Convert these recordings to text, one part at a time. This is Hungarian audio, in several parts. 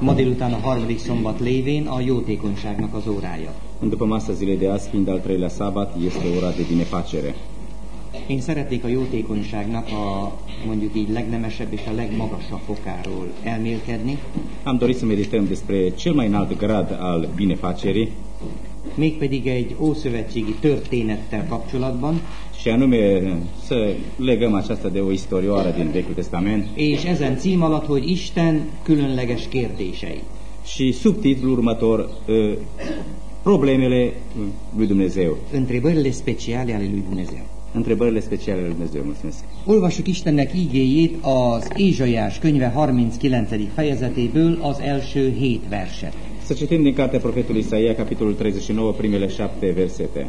Ma délután a harmadik szombat lévén a jótékonyságnak az órája. După masa zilei de azi, fiind al treilea sabat, este ora de binefacere. Én szeretnék a jótékonyságnak a mondjuk így legnemesebb és a legmagasabb fokáról elmélkedni, Am dorit să medităm despre cel mai înalt grad al binefacerii, mégpedig egy ószövetségi történettel kapcsolatban, și anume să legăm aceasta de o istorioară din Vechiul Testament és ezen cím alatt, hogy Isten különleges kérdései. și subtitlul următor, problemele lui Dumnezeu, Întrebările speciale ale lui Dumnezeu. întrebările speciale lui Dumnezeu. Mulțumesc. Olvassuk Istennek ígéjét az Ézsaiás könyve 39. fejezetéből az első hét verset. Să citim din cartea profetului Isaia, capitolul 39, primele șapte versete.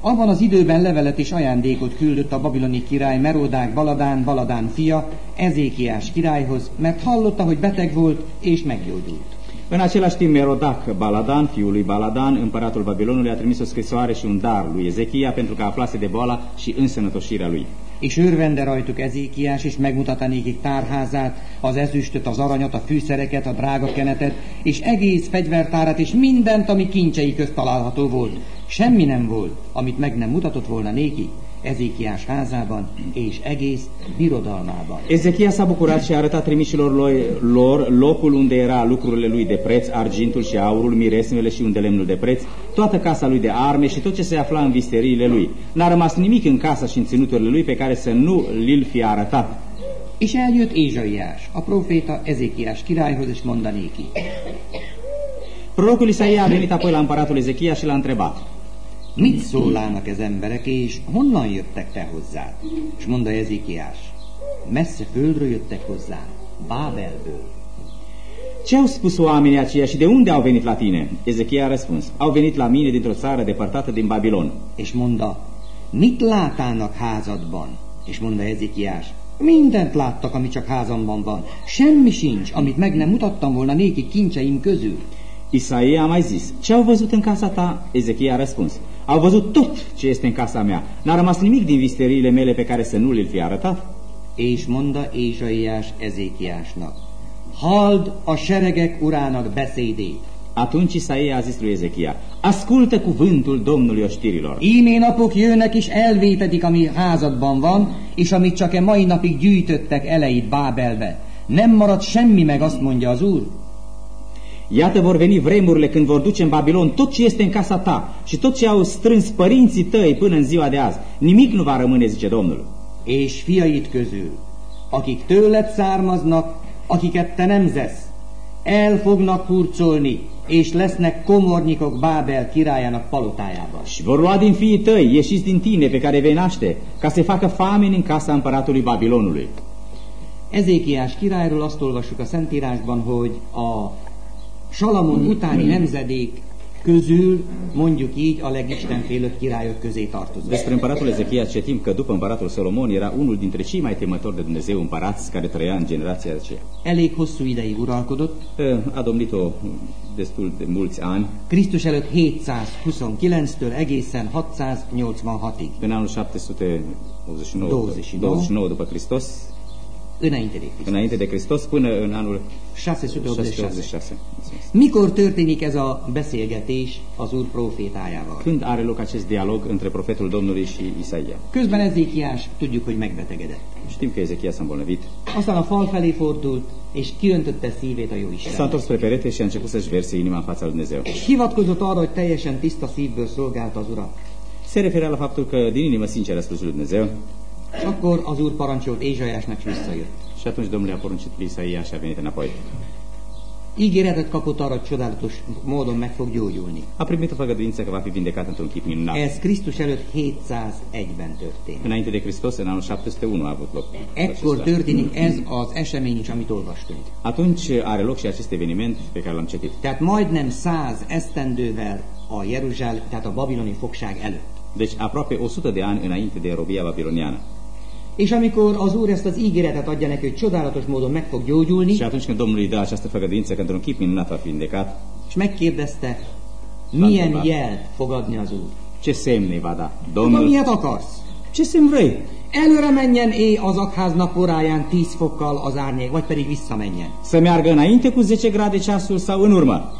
Abban az időben levelet és ajándékot küldött a babiloni király Merodák Baladán, Baladán fia, Ezékiás királyhoz, mert hallotta, hogy beteg volt és meggyógyult. În același timp, Merodac Baladan, fiul lui Baladan, împăratul Babilonului, a trimis o scrisoare și un dar lui Ezechia pentru că aflase de boala și însănătoșirea lui. És örvende rajtuk Ezékiás, és megmutatta nékik tárházát, az ezüstöt, az aranyat, a fűszereket, a drágakenetet, és egész fegyvertárat, és mindent, ami kincsei közt található volt. Semmi nem volt, amit meg nem mutatott volna néki, Ezékiás házában és egész birodalmában. Ezechia s-a bucurat și a arătat trimișilor lui- lor locul unde era lucrurile lui de preț, argintul și aurul, miresmele și undelemnul de preț, toată casa lui de arme și tot ce se afla în visteriile lui. N-a rămas nimic în casa și în ținuturile lui pe care să nu li-l fie arătat. És eljött Ézsaiás, a proféta Ezékiás királyhoz, és mondanéki. Prorocul Isaia a venit apoi la împăratul Ezechia și l-a întrebat. Mit szólának ez emberek, és honnan jöttek te hozzá? És mondta Ezékiás, messze földről jöttek hozzá, Bábelből. Ce au spus oamenii aceia și de unde au venit la tine? Ezechia a răspuns. Au venit la mine dintr-o țară depărtată din Babilon. És mondta, mit látának házadban? És mondta Ezékiás, mindent láttak, ami csak házamban van. Semmi sincs, amit meg nem mutattam volna néki kincseim közül. Isaia a mai zis, ce au văzut în casa ta? Ezechia a răspuns, au văzut tot ce este în casa mea. N-a rămas nimic din visteriile mele pe care să nu le fi arătat. És mondta Ézsaiás Ezékiásnak, halld a seregek urának beszédét. Atunci Isaia a zis lui Ezechia, ascultă cuvântul Domnului oștirilor. Ímé napok jönnek és elvétedik, ami házadban van, és amit csak e mai napig gyűjtöttek eleit Bábelbe. Nem marad semmi meg, azt mondja az Úr. Iată vor veni vremurile când vor duce în Babilon tot ce este în casa ta și tot ce au strâns părinții tăi până în ziua de azi. Nimic nu va rămâne, zice Domnul. És fiait közül, akik tőled származnak, akiket te nemzesz, el fognak hurcolni, és lesznek komornyikok Bábel királyának palotájában. Și vor lua din fiii tăi, ieșiți din tine pe care vei naște, ca să facă famine în casa împăratului Babilonului. Ezékiás királyról azt olvassuk a Szentírásban, hogy a Salamon utáni nemzedék közül, mondjuk így, a legistenfélőbb királyok közé tartozott. Despre împăratul Ezechia citim că după împăratul Solomon era unul dintre cei mai temători de Dumnezeu împărați care trăia în generația aceea. Elég hosszú ideig uralkodott, A domnit-o destul de mulți ani, Krisztus előtt 729-től egészen 686-ig. în anul 789 29. 29 după Hristos, Înainte de Krisztus. înainte de Hristos, până în anul 686. 686. Mikor történik ez a beszélgetés az Úr profétájával? Când are loc acest dialog între profetul Domnului și Isaia? Közben Ezékiás tudjuk, hogy megbetegedett. Știm că Ezechia s-a îmbolnăvit. Aztán a fal felé fordult, és kiöntötte szívét a jó S-a Isten. întors spre perete și a început să-și verse inima în fața lui Dumnezeu. Hivatkozott arra, hogy teljesen tiszta szívből szolgálta az Urat. Se referea la faptul că din inimă sinceră a slujit lui Dumnezeu akkor az Úr parancsolt Ézsaiásnak, és visszajött. și atunci Domnul i-a poruncit lui Isaia și a venit înapoi. Ígéretet kapott arra, hogy csodálatos módon meg fog gyógyulni. A primit o făgăduință că va fi vindecat într-un chip minunat. Ez Krisztus előtt 701-ben történt. Înainte de Hristos, în anul 701 a avut loc. Ekkor történik ez az esemény is, amit olvastunk. Atunci are loc și acest eveniment pe care l-am citit. Tehát majdnem száz esztendővel a Jeruzsálem, tehát a babiloni fogság előtt. Deci aproape 100 de ani înainte de robia babiloniană. És amikor az Úr ezt az ígéretet adja neki, hogy csodálatos módon meg fog gyógyulni, Și atunci când Domnul îi dă această făgăduință că într-un chip minunat va fi vindecat, és megkérdezte, milyen jelt fog adni az Úr. ce semne va da? Domnul, miért akarsz? ce semn vrei? előre menjen éj az akház naporáján 10 fokkal az árnyék, vagy pedig visszamenjen. Să meargă înainte cu 10 grade ceasul sau în urmă?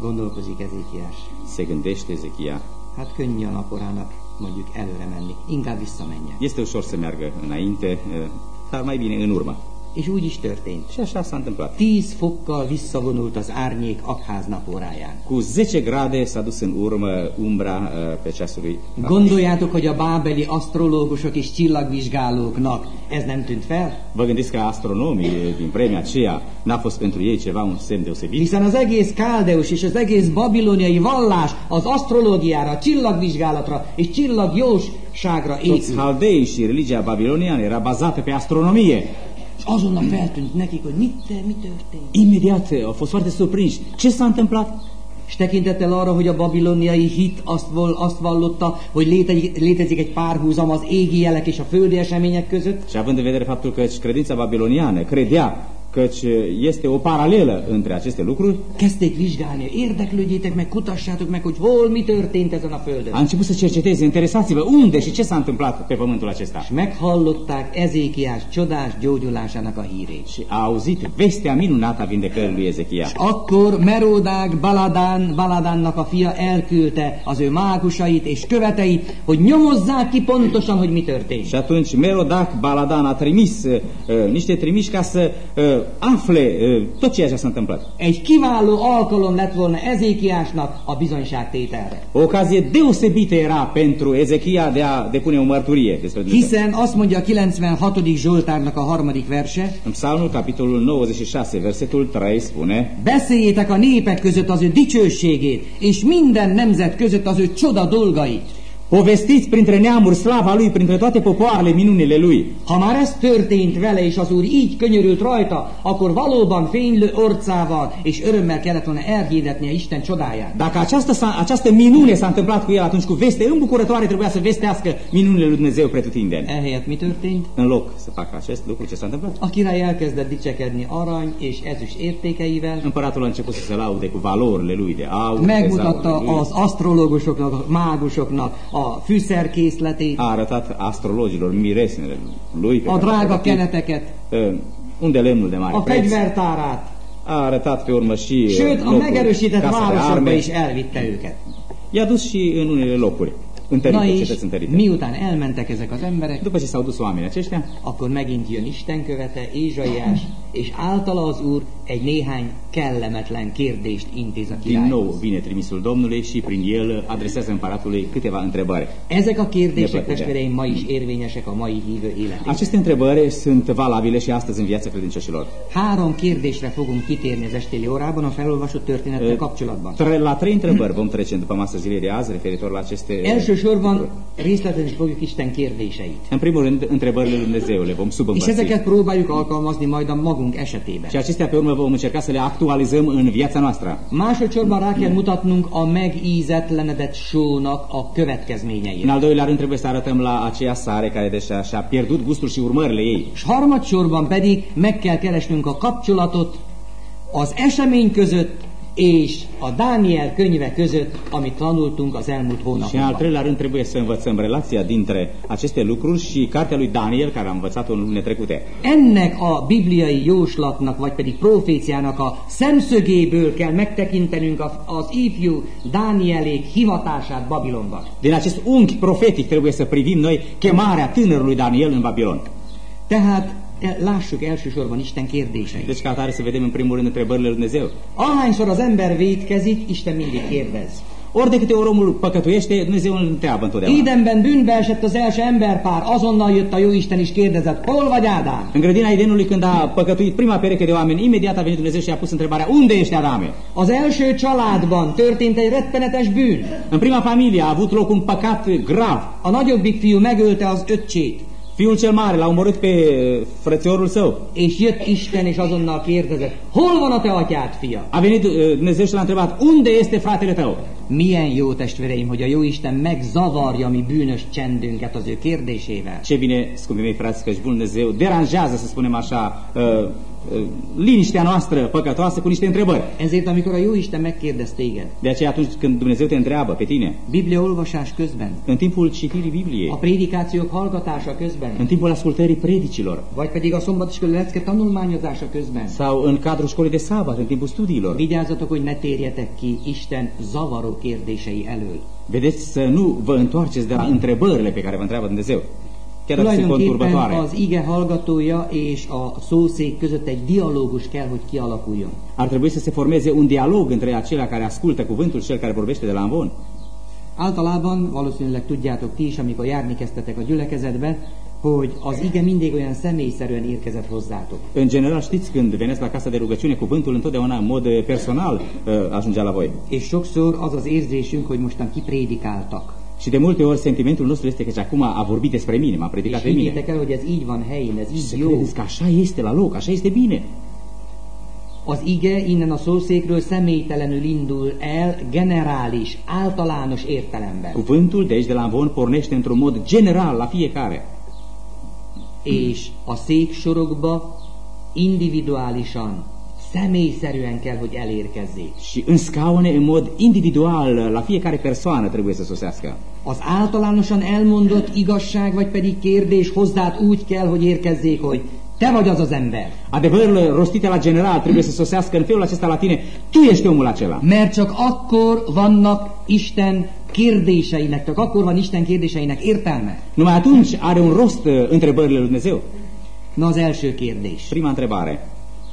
Gondolkozik Ezékiás. Se gândește Ezechia. Hát könnyű a naporának mondjuk előre menni, inkább visszamenjen. Este ușor să meargă înainte, eh, dar mai bine în urmă. És úgy is történt. Așa s-a întâmplat. 10 fokkal visszavonult az árnyék akház naporáján. Cu 10 grade s-a dus în urmă umbra eh, pe ceasului. Gondoljátok, hogy a bábeli asztrológusok és csillagvizsgálóknak ez nem tűnt fel? Vă gândiți că astronomii eh, din vremea aceea n-a fost pentru ei ceva un semn deosebit? Hiszen az egész káldeus és az egész babiloniai vallás az asztrológiára, csillagvizsgálatra és csillagjósságra Toți épül. haldei și religia babiloniană era bazată pe astronomie. És azonnal feltűnt nekik, hogy mit, mi történt. Imediat eh, au fost foarte surprinși. Ce s-a întâmplat? És tekintettel arra, hogy a babiloniai hit azt, azt vallotta, hogy létezik, létezik egy párhuzam az égi jelek és a földi események között, Și având în vedere faptul că credința babiloniană credea căci este o paralelă între aceste lucruri, kezdték vizsgálni, érdeklődjétek meg, kutassátok meg, hogy hol mi történt ezen a földön. a început să cerceteze, interesați-vă unde și ce s-a întâmplat pe pământul acesta. És meghallották Ezékiás csodás gyógyulásának a hírét. Și a auzit vestea minunată a vindecării lui Ezechia. És akkor Merodák Baladán, Baladánnak a fia elküldte az ő mágusait és követeit, hogy nyomozzák ki pontosan, hogy mi történt. Și atunci Merodac Baladan a trimis uh, niște trimiși ca să uh, afle uh, tot ceea ce s-a întâmplat. Egy kiváló alkalom lett volna Ezékiásnak a bizonyságtételre. O ocazie deosebită era pentru Ezechia de a depune o mărturie despre Dumnezeu. Hiszen azt mondja a 96. Zsoltárnak a harmadik verse, În Psalmul, capitolul 96, versetul 3 spune Beszéljétek a népek között az ő dicsőségét, és minden nemzet között az ő csoda dolgait. Povestiți printre neamuri slava lui, printre toate popoarele minunile lui. Ha már ez történt vele, és az Úr így könyörült rajta, akkor valóban fénylő orcával és örömmel kellett volna elhirdetnie Isten csodáját. Dacă această, această minune s-a întâmplat cu el, atunci cu veste îmbucurătoare trebuia să vestească minunile lui Dumnezeu pretutindeni. Ehelyett mi történt? În loc să facă acest lucru, ce s-a întâmplat? A király elkezdett dicsekedni arany és ezüst értékeivel, Împăratul a început să se laude cu valorile lui de aur, megmutatta lui. az asztrológusoknak, a mágusoknak a fűszerkészletét, A arătat astrologilor miresnele lui pe a care le-a drága pregătit. keneteket, Uh, unde lemnul de mare a preț. fegyvertárát, A arătat pe urmă și uh, sőt, a locul, megerősített casa de városokba arme. is elvitte őket. I-a dus și în unele locuri, întărite, Na és întărite. miután elmentek ezek az emberek, După ce s-au dus oamenii aceștia, akkor megint jön Isten követe, Ézsaiás, és általa az Úr egy néhány kellemetlen kérdést intéz a din királyhoz. nou vine trimisul Domnului și prin el adresează împăratului câteva întrebări. Ezek a kérdések, testvéreim, ma is érvényesek a mai hívő életében. Aceste întrebări sunt valabile și astăzi în viața credincioșilor. Három kérdésre fogunk kitérni az estéli órában a felolvasott történettel kapcsolatban. La trei întrebări vom trece după masă zilei de azi referitor la aceste Elsősorban részletezni fogjuk Isten kérdéseit. În primul rând, întrebările lui Dumnezeu le vom És subîmpărți. ezeket próbáljuk alkalmazni majd a magunk esetében. Și acestea pe urmă vom încerca să le actualizăm în viața noastră. Másodszorban rá kell mutatnunk a megízetlenedett sónak a În következményeire. al doilea rând trebuie să arătăm la aceea sare care deja și-a pierdut gustul și urmările ei. És harmadsorban pedig meg kell keresnünk a kapcsolatot az esemény között és a Dániel könyve között, amit tanultunk az elmúlt Și în al treilea rând trebuie să învățăm relația dintre aceste lucruri și cartea lui Daniel, care am învățat-o în lunile trecute. Ennek a bibliai jóslatnak, vagy pedig proféciának a szemszögéből kell megtekintenünk az, ifjú Dánielék hivatását Babilonban. Din acest unghi profetic trebuie să privim noi chemarea tânărului Daniel în Babilon. Tehát lássuk elsősorban Isten kérdéseit. Deci ca atare să vedem în primul rând întrebările lui Dumnezeu. Ahányszor az ember vétkezik, Isten mindig kérdez. Ori de câte ori omul păcătuiește, Dumnezeu îl întreabă întotdeauna. Édenben bűnbe esett az első emberpár, azonnal jött a Jóisten és kérdezett, hol vagy Ádám? În grădina Edenului, când a păcătuit prima pereche de oameni, imediat a venit Dumnezeu și a pus întrebarea, unde ești Adame? Az első családban történt egy rettenetes bűn. În prima familie a avut loc un păcat grav. A nagyobbik fiú megölte az öccsét, Fiul cel mare l-a omorât pe frățiorul său. és jött Isten, és azonnal kérdezett, hol van a te atyád, fia? A venit uh, Dumnezeu și l-a întrebat, unde este fratele tău? Milyen jó testvéreim, hogy a Jóisten megzavarja mi bűnös csendünket az ő kérdésével. Ce bine, scumpii mei frați, că și Bunul Dumnezeu deranjează, să spunem așa, uh, uh, liniștea noastră păcătoasă cu niște întrebări. Ezért, amikor a Jóisten megkérdez téged, De aceea atunci când Dumnezeu te întreabă pe tine, Biblia olvasás közben, în timpul citirii a Bibliei, prédikációk hallgatása közben, în timpul ascultării predicilor, vagy pedig a szombatiskolai lecke tanulmányozása közben, sau în cadrul școlii de sabat, în timpul studiilor, vigyázzatok, hogy ne térjetek ki Isten zavaró kérdései elől. vedeți să nu vă întoarceți de la întrebările pe care vă întreabă Dumnezeu. Chiar dacă sunt conturbătoare. az ige hallgatója és a szószék között egy dialógus kell, hogy kialakuljon. Ar trebui să se formeze un dialog între acelea care ascultă cuvântul și cel care vorbește de la amvon. Általában, valószínűleg tudjátok ti is, amikor járni kezdtetek a gyülekezetbe, hogy az ige mindig olyan személyszerűen érkezett hozzátok. În general, știți, când veneți la casa de rugăciune, cuvântul întotdeauna în mod eh, personal eh, ajungea la voi. És sokszor az az érzésünk, hogy mostan kiprédikáltak. Și de multe ori sentimentul nostru este că acum a vorbit despre mine, m-a predicat pe mine. el, hogy ez így van helyén, ez így jó. credeți că așa este la loc, așa este bine. Az ige innen a szószékről személytelenül indul el, generális, általános értelemben. Cuvântul de aici de la amvon pornește într-un mod general la fiecare. És a széksorokba individuálisan, személyszerűen kell, hogy elérkezzék. Și în scaune, în mod individual, la fiecare persoană trebuie să sosească. Az általánosan elmondott igazság vagy pedig kérdés hozzád úgy kell, hogy érkezzék, hogy te vagy az az ember. Adevărurile rostite la general trebuie să sosească în felul acesta la tine. Tu ești omul acela. Mert csak akkor vannak Isten kérdéseinek, csak akkor van Isten kérdéseinek értelme. Numai atunci are un rost uh, întrebările lui Dumnezeu. Na az első kérdés. Prima întrebare.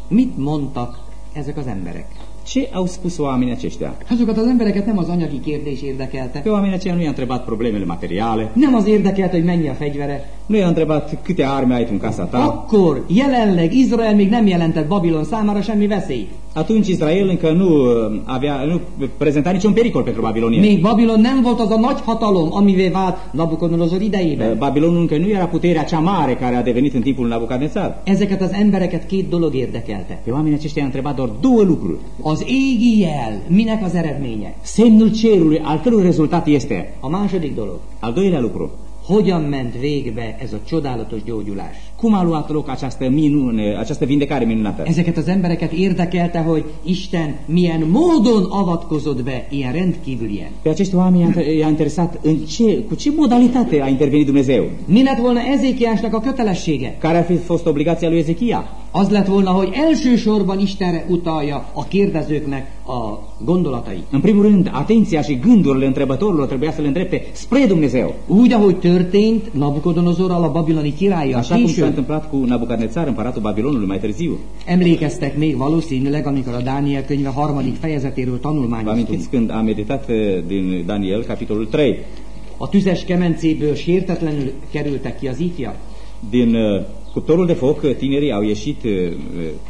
Mit mondtak ezek az emberek? Ce au spus oamenii aceștia? Azokat az embereket nem az anyagi kérdés érdekelte. Pe oamenii aceia nu i-a întrebat problemele materiale, Nem az érdekelte, hogy mennyi a fegyvere. Nu i-a întrebat câte arme ai tu în casa ta. Akkor jelenleg Izrael még nem jelentett Babilon számára semmi veszélyt. Atunci Israel încă nu uh, avea, nu prezenta niciun pericol pentru Babilonia. Még Babilon nem volt az a nagy hatalom, amivé vált Nabukodonozor Uh, idejében. Babilonul încă nu era puterea cea mare care a devenit în timpul Nabucadnețar. Ezeket az embereket két dolog érdekelte. Pe oamenii aceștia i-a întrebat doar două lucruri. Az égi jel, minek az eredménye? Semnul cerului, al cărui rezultat este? A második dolog, Al doilea lucru. Hogyan ment végbe ez a csodálatos gyógyulás? Cum a luat loc această minune, această vindecare minunată? Ezeket az embereket érdekelte, hogy Isten milyen módon avatkozott be ilyen rendkívülien. Pe acești oameni i-a- interesat în ce, cu ce modalitate a intervenit Dumnezeu. Mi lett volna Ezékiásnak a kötelessége? Care ar fi fost obligația lui Ezechia? Az lett volna, hogy elsősorban Istenre utalja a kérdezőknek a gondolatai. În primul rând, atenția și gândurile întrebătorilor trebuia să le îndrepte spre Dumnezeu. Úgy, ahogy történt Nabukodonozorral, a babiloni királlyal Așa később. Întâmplat cu Nabucadnețar, împăratul Babilonului, mai târziu. Emlékeztek még valószínűleg, amikor a Dániel könyve harmadik fejezetéről Vă tanulmányoztunk. amintiți când am meditat eh, din Daniel, capitolul 3, A tüzes kemencéből sértetlenül kerültek ki az ifjak. din eh, cuptorul de foc, tinerii au ieșit eh, eh,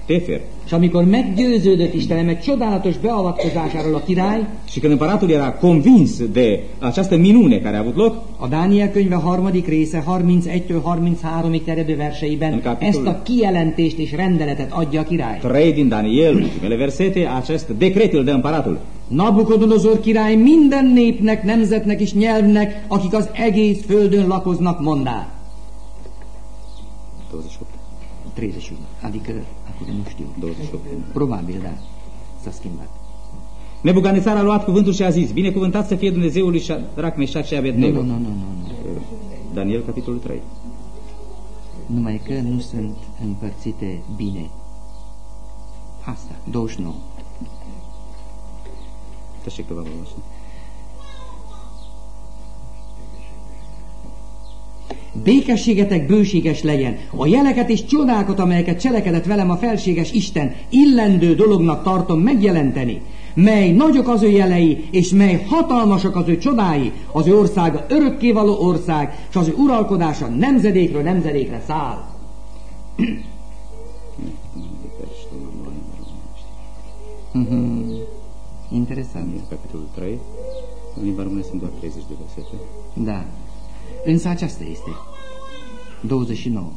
tefer. És amikor meggyőződött Istenem egy csodálatos beavatkozásáról a király, Și când împăratul era convins de această minune care a avut loc, a Dániel könyve harmadik része 31-től 33-ig terjedő verseiben ezt a kijelentést és rendeletet adja a király. 3 din Daniel, ultimele versete, acest decret îl dă împăratul. Nabukodonozor király minden népnek, nemzetnek és nyelvnek, akik az egész földön lakoznak, mondá. 28. 31. Adică, acum nu știu. 28. Probabil, da. S-a schimbat. Nebucanețar a luat cuvântul și a zis, binecuvântat să fie Dumnezeul lui Shadrach, Meșac și Nu, Abednego. nu, nu, nu, nu. nu. Daniel, capitolul 3. Numai că nu sunt împărțite bine. Asta, 29. Tessék tovább Békességetek bőséges legyen, a jeleket és csodákat, amelyeket cselekedett velem a felséges Isten, illendő dolognak tartom megjelenteni, mely nagyok az ő jelei, és mely hatalmasak az ő csodái, az ő országa örökkévaló ország, és az ő uralkodása nemzedékről nemzedékre száll. Interesant. Daniel, capitolul 3. În limba română sunt doar 30 de versete. Da. Însă aceasta este. 29.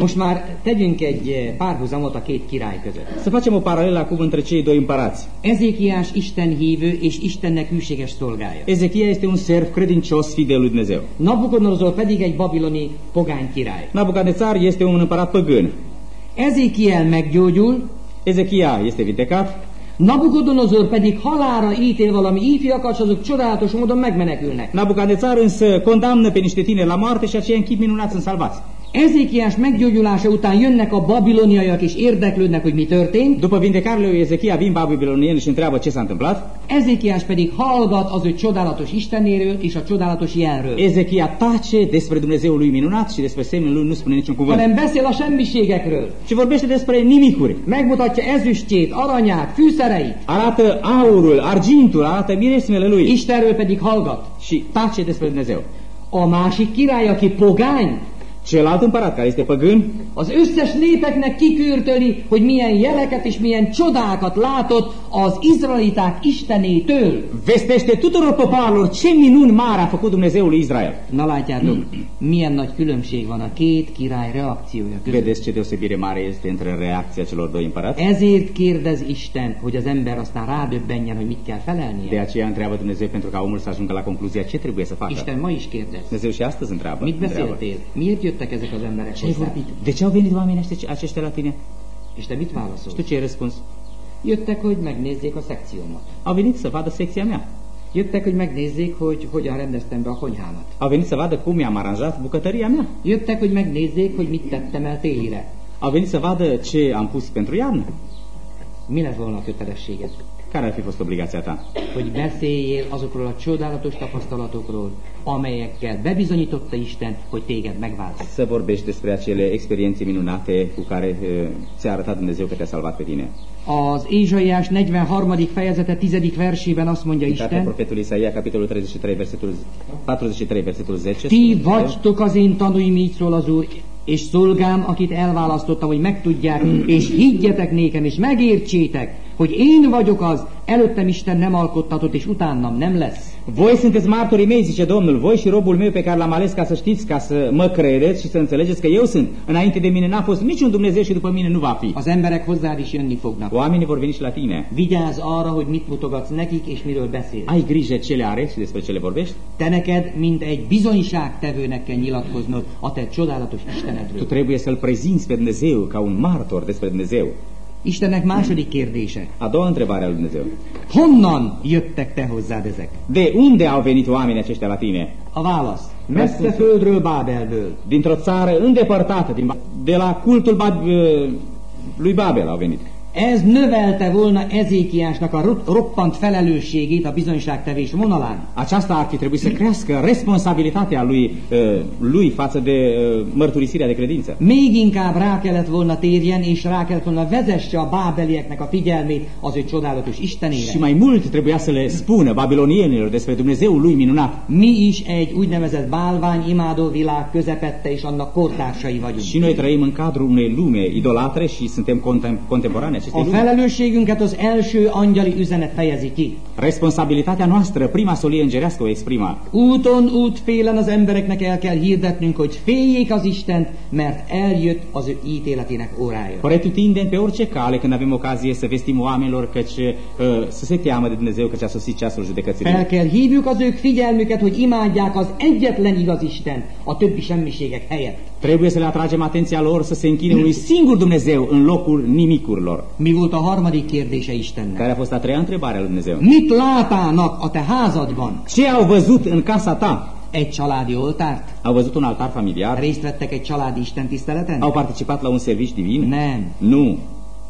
Most már tegyünk egy párhuzamot a két király között. Să facem o paralelă acum între cei doi împărați. Ezékiás Isten hívő és Istennek hűséges szolgája. Ezechia este un serv credincios fidel lui Dumnezeu. Nabucodonosor pedig egy babiloni pogány király. Nabucodonosor este un împărat păgân. Ezékiel meggyógyul, Ezechia este vindecat, Nabucodonosor pedig halára ítél valami ifjakat, és azok csodálatos módon megmenekülnek. Nabucodonosor însă condamnă pe niște tineri la moarte și aceia în chip minunat sunt salvați. Ezékiás meggyógyulása után jönnek a babiloniaiak és érdeklődnek, hogy mi történt. După vindecarea lui Ezechia vin babilonieni și întreabă ce s-a întâmplat. Ezékiás pedig hallgat az ő csodálatos Istenéről és a csodálatos jelről. Ezechia tace despre Dumnezeul lui minunat și despre semnul lui nu spune niciun cuvânt. hanem beszél a semmiségekről. Și vorbește despre nimicuri. Megmutatja ezüstjét, aranyát, fűszereit. Arată aurul, argintul, arată miresmele lui Istenről pedig hallgat. și tace despre Dumnezeu. A másik király, aki pogány, Celălalt împărat, care este păgân, az összes népeknek kikürtöli, hogy milyen jeleket és milyen csodákat látott az izraeliták Istenétől. vestește tuturor popoarelor ce minuni mari a făcut Dumnezeul lui Israel. Na látjátok, milyen nagy különbség van a két király reakciója között. Vedeți ce deosebire mare este între reacția celor doi împărați? Ezért kérdez Isten, hogy az ember aztán rádöbbenjen, hogy mit kell De felelnie. aceea întreabă Dumnezeu pentru ca omul să ajungă la concluzia ce trebuie să facă. Isten ma is kérdez. Dumnezeu și astăzi întreabă. Mit întreabă. beszéltél? Miért jöttek ezek az emberek Ce ai hozzá? vorbit? De ce au venit oamenii aceștia- aceștia la tine? És te mit Și válaszolsz? tu ce ai răspuns? Jöttek, hogy megnézzék a szekciómat. Au venit să vadă secția mea. Jöttek, hogy megnézzék, hogy hogyan rendeztem be a konyhámat. Au venit să vadă cum mi-am aranjat bucătăria mea. Jöttek, hogy megnézzék, hogy mit tettem el télire. Au venit să vadă ce am pus pentru iarnă. Mi lett volna a kötelességed? Care ar fi fost obligația ta? Hogy beszéljél azokról a csodálatos tapasztalatokról, amelyekkel bebizonyította Isten, hogy téged megváltott. Să vorbești despre acele experiențe minunate cu care uh, ți-a arătat Dumnezeu că te-a salvat pe tine. Az Ézsaiás 43. fejezete 10. versében azt mondja Isten, Isaia, capitolul 33, versetul 43, versetul 10. Ti vagytok az én tanúim, így szól az Úr, és szolgám, akit elválasztottam, hogy megtudják, és higgyetek nékem, és megértsétek, hogy én vagyok az, előttem Isten nem alkottatott, és utánam nem lesz. Voi sunteți martorii mei, zice Domnul, voi și robul meu pe care l-am ales ca să știți, ca să mă credeți și să înțelegeți că eu sunt. Înainte de mine n-a fost niciun Dumnezeu și după mine nu va fi. Az emberek hozzád is jönni fognak. Oamenii vor veni și la tine. Vigyázz arra, hogy mit mutogatsz nekik, és miről beszélsz. Ai grijă ce le are și despre ce le vorbești. Te neked, mint egy bizonyságtevőnek kell nyilatkoznod a te csodálatos Tu Istenedről. trebuie să-L prezinți pe Dumnezeu ca un martor despre Dumnezeu. Istennek második kérdése. A doua întrebare a lui Dumnezeu. Honnan jöttek te hozzád ezek? De unde au venit oamenii aceștia la tine? A válasz. Messze földről, Bábelből. Dintr-o țară îndepărtată, din, Ba- de la cultul Bab, uh, lui Babel au venit. Ez növelte volna Ezékiásnak a roppant felelősségét a bizonyságtevés vonalán. Aceasta ar fi trebuit să crească responsabilitatea lui, lui față de mărturisirea de credință. Még inkább rá kellett volna térjen, és rá kellett volna vezesse a bábelieknek a figyelmét az ő csodálatos Și Istenére. mai mult trebuia să le spună babilonienilor despre Dumnezeul lui minunat. Mi is egy úgynevezett bálvány imádó világ közepette és annak kortársai vagyunk. Și noi trăim în cadrul unei lume idolatre și suntem contem, contemporane A felelősségünket az első angyali üzenet fejezi ki. Responsabilitatea noastră, prima solie îngerească o exprima. Úton, útfélen az embereknek el kell hirdetnünk, hogy féljék az Istent, mert eljött az ő ítéletének órája. Pretutindeni pe orice cale când avem ocazie să vestim oamenilor căci uh, să se teamă de Dumnezeu căci a sosit ceasul judecății. Fel kell hívjuk az ők figyelmüket, hogy imádják az egyetlen igaz Isten a többi semmiségek helyett. Trebuie să le atragem atenția lor să se închine unui singur Dumnezeu în locul nimicurilor. Mi volt a harmadik kérdése Istennek? Care a fost a treia întrebare a lui Dumnezeu. Mit látának a te házadban? Ce au văzut în casa ta? Egy családi oltárt? Au văzut un altar familiar? Részt vettek egy családi istentiszteleten? Au participat la un serviciu divin? Nem. Nu.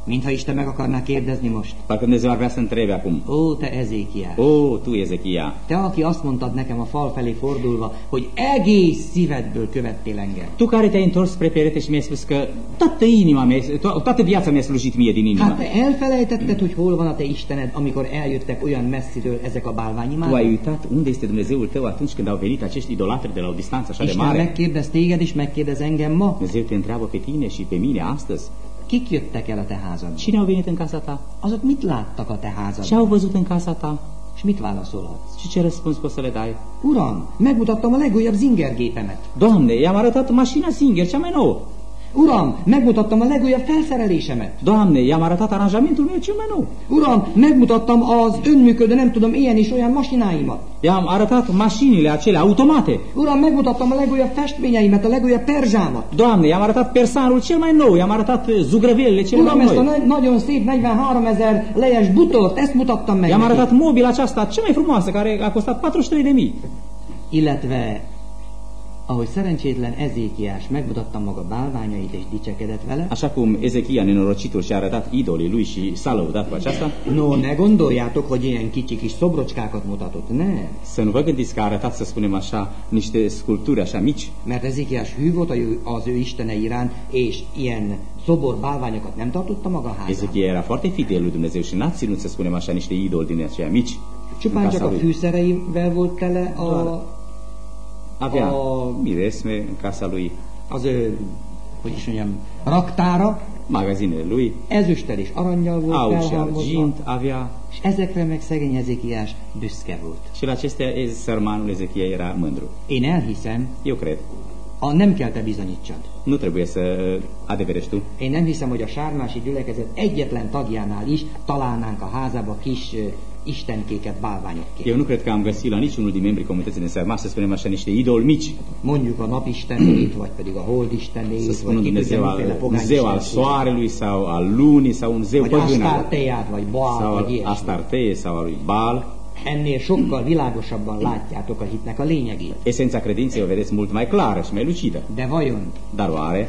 Mintha Isten meg akarná kérdezni most. Parcă Dumnezeu ar vrea să întrebe acum. Ó, te Ezékiel! O, tu, Ezechia, Te, aki azt mondtad nekem a fal felé fordulva, hogy egész szívedből követtél engem. tu care te-ai întors spre perete și mi-ai spus că toată inima mea, to- toată viața mi-a slujit mie din inimă. Hát te elfelejtetted, hogy hol van a te Istened, amikor eljöttek olyan messziről ezek a Tu ai uitat unde este Dumnezeul tău atunci când au venit acești idolatri de la o distanță așa de Isten mare. megkérdez téged, és megkérdez engem ma. Dumnezeu te întreabă pe tine și pe mine astăzi. Kik jöttek el a te házadba? Cine au venit în casa ta? Azok mit láttak a te Ce házadban? au văzut în casa ta? És mit válaszolhatsz? Și ce răspuns poți să le dai? Uram, megmutattam a legújabb zingergépemet. Doamne, i-am arătat mașina Singer, cea mai nouă. Uram, megmutattam a legújabb felszerelésemet. Doamne, i-am arătat aranjamentul meu cel mai nou. Uram, megmutattam az önműködő, nem tudom, ilyen és olyan masináimat. I-am arătat mașinile acelea automate. Uram, megmutattam a legújabb festményeimet, a legújabb perzsámat. Doamne, i-am arătat persanul cel mai nou, i-am arătat uh, zugrăvelile cele Uram, mai ezt a noi. na- nagyon szép 43 ezer lejes butort, ezt mutattam meg I-am arătat mobila aceasta cea mai frumoasă, care a costat 43 de mii. Illetve, ahogy szerencsétlen Ezékiás megmutatta maga bálványait és dicsekedett vele, Așa cum Ezechia, nenorocitul, și-a arătat idolii lui și s-a lăudat cu aceasta, no, ne gondoljátok, hogy ilyen kicsi kis szobrocskákat mutatott, ne. să nu vă gândiți că a arătat, să spunem așa, niște sculpturi așa mici. Mert Ezékiás hű volt az ő istenei iránt, és ilyen szobor bálványokat nem tartotta maga házában. Ezechia era foarte fidel lui Dumnezeu și n-a ținut, să spunem așa, niște idoli din aceia mici. Csupán csak a fűszereivel volt tele a, Avea a- miresme în casa lui, az ő, hogy is mondjam, raktára, magazinele lui, ezüsttel és aranyjal volt aur și argint avea és ezekre meg szegény Ezékiás büszke volt. și la acestea ez- sărmanul Ezechia era mândru. Én elhiszem, Eu cred. a nem kell te bizonyítsad. Nu trebuie să adeverești tu. Én nem hiszem, hogy a sármási gyülekezet egyetlen tagjánál is találnánk a házába kis istenkéket bálványokként. Eu nu cred că am găsit la niciunul din membrii comunității de sărmași, să spunem așa, niște idoli mici. Mondjuk a napistenét, vagy pedig a holdistenét, Să ki tudja Dumnezeu al, un zeu al soarelui sau al lunii sau un zeu vagy păgân Astarteát, vagy Baal, sau vagy al ilyesmi. Astartee sau al lui Baal. Ennél sokkal világosabban látjátok a hitnek a lényegét. Esența credinței o vedeți mult mai clară și mai lucidă. De vajon Dar oare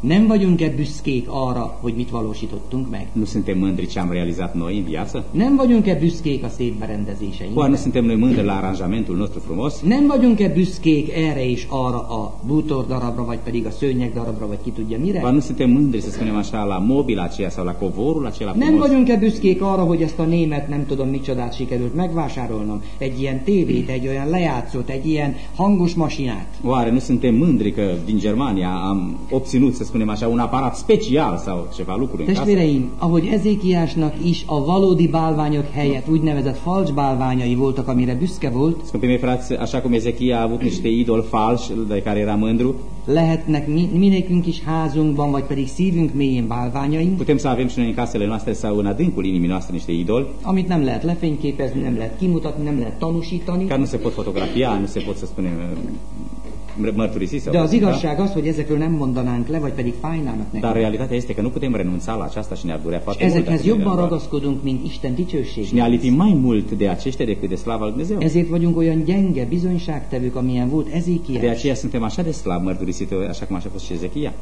nem vagyunk-e büszkék arra, hogy mit valósítottunk meg? nu suntem mândri ce am realizat noi în viață? Nem vagyunk-e büszkék a szép Oare nu berendezéseinkre? suntem noi mândri la aranjamentul nostru frumos? Nem vagyunk-e büszkék erre és arra a bútor darabra, vagy pedig a szőnyeg darabra, vagy ki tudja mire? Oare nu suntem mândri, să spunem așa, la mobila aceea sau la covorul acela Nem frumos? vagyunk-e büszkék arra, hogy ezt a német nem tudom micsodát sikerült megvásárolnom? Egy ilyen tévét, egy olyan lejátszót, egy ilyen hangos masinát. Oare nu suntem mândri că din Germania am obținut, să spunem așa, un aparat special sau ceva lucruri? Testvéreim, ahogy Ezékiásnak is a valódi bálványok helyett úgynevezett falcs bálványai voltak, amire büszke volt, Scumpii mei frați, așa cum Ezechia a avut niște idol falși de care era mândru, lehetnek mi, mi nekünk is házunkban, vagy pedig szívünk mélyén bálványaink, putem să avem și noi în casele noastre sau în adâncul inimii noastre niște idoli, amit nem lehet lefényképezni, nem lehet kimutatni, nem lehet tanúsítani. care nu se pot fotografia, nu se pot, să spunem, mărturisi De az da? igazság az, hogy ezekről nem mondanánk le, vagy pedig fájnának Dar nekünk. realitatea este că nu putem renunța la aceasta și ne-ar durea foarte mult. ezekhez jobban ragaszkodunk, mint Isten Și ne dicsőségéhez. alipim mai mult de aceștia decât de slava lui Dumnezeu. Ezért vagyunk olyan gyenge bizonyságtevők, amilyen volt De Ezékiás. aceea suntem așa de slab mărturisitori, așa cum așa a fost și Ezechia.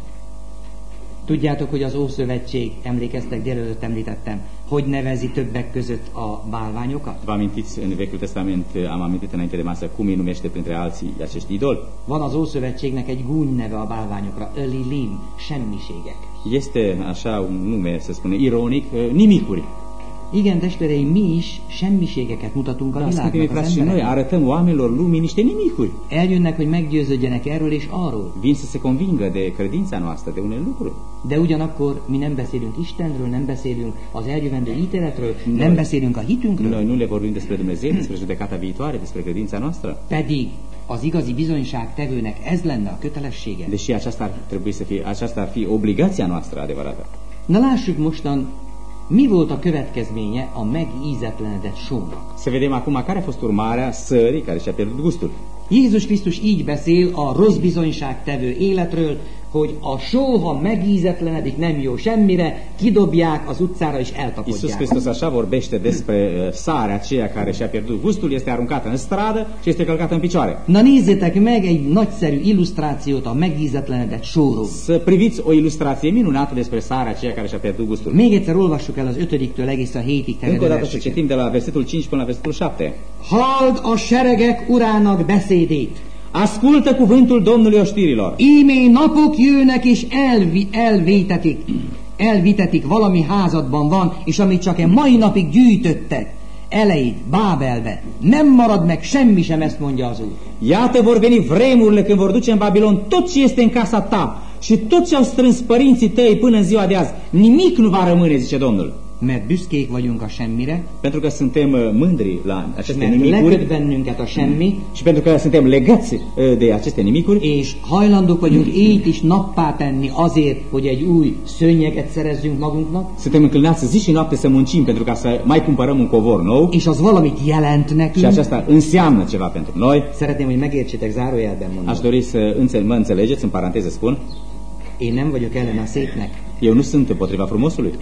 Tudjátok, hogy az Ószövetség, emlékeztek, délelőtt említettem, hogy nevezi többek között a bálványokat? Vă amintiți în Vechiul Testament, am amintit înainte de masă, cum îi numește printre alții acești idoli? Van az Ószövetségnek egy gúny neve a bálványokra, Ölilim, semmiségek. Este așa un nume, să spune, ironic, nimicuri. Igen, testvéreim, mi is semmiségeket mutatunk a világnak, az și noi arătăm oamenilor lumii niște nimicuri. Eljönnek, hogy meggyőződjenek erről és arról. Vin să se convingă de credința noastră, de unele lucruri. De ugyanakkor mi nem beszélünk Istenről, nem beszélünk az eljövendő ítéletről, nem beszélünk a hitünkről, Noi nu le vorbim despre Dumnezeu, despre judecata viitoare, despre credința noastră. pedig az igazi bizonyságtevőnek ez lenne a kötelessége. Deși aceasta ar trebui să fie, aceasta ar fi obligația noastră adevărată. Na lássuk mostan, mi volt a következménye a megízetlenedett sónak. Să vedem acum care a fost urmarea sării care și-a pierdut gustul. Jézus Krisztus így beszél a rossz bizonyságtevő életről, hogy a só, ha megízetlenedik, nem jó semmire, kidobják az utcára és Iisus eltapodják. Hristos așa vorbește despre uh, sarea aceea care și-a pierdut gustul, este aruncată în stradă și este călcată în picioare. Na nézzétek meg egy nagyszerű illusztrációt a megízetlenedett sóról. Să priviți o ilustrație minunată despre sarea aceea care și-a pierdut gustul. Még egyszer olvassuk el az ötödiktől egész a hétig Încă o terjedő dată să citim de la versetul 5 până la versetul 7. Halld a seregek urának beszédét. Ascultă cuvântul Domnului oștirilor. Ímé napok jönnek és elvi, elvétetik, elvitetik, valami házadban van, és amit csak e mai napig gyűjtöttek, elejét Bábelbe. Nem marad meg semmi sem, ezt mondja az Úr. Iată vor veni vremurile când vor duce în Babilon tot ce este în casa ta și tot ce au strâns părinții tăi până în ziua de azi. Nimic nu va rămâne, zice Domnul. Mert büszkék vagyunk a semmire, pentru că suntem uh, mândri la aceste mert nimicuri. bennünket a semmi, și pentru că suntem legați uh, de aceste nimicuri. És hajlandók vagyunk éjt is nappá tenni azért, hogy egy új szőnyeget szerezzünk magunknak, suntem înclinați zi și noapte să muncim pentru ca să mai cumpărăm un covor nou. És az valamit jelent și nekünk. aceasta înseamnă ceva pentru noi. Szeretném, hogy megértsétek zárójelben Aș mondom. dori să înțe- mă înțelegeți, în paranteză spun, Én nem vagyok ellen a szépnek. eu nu sunt împotriva frumosului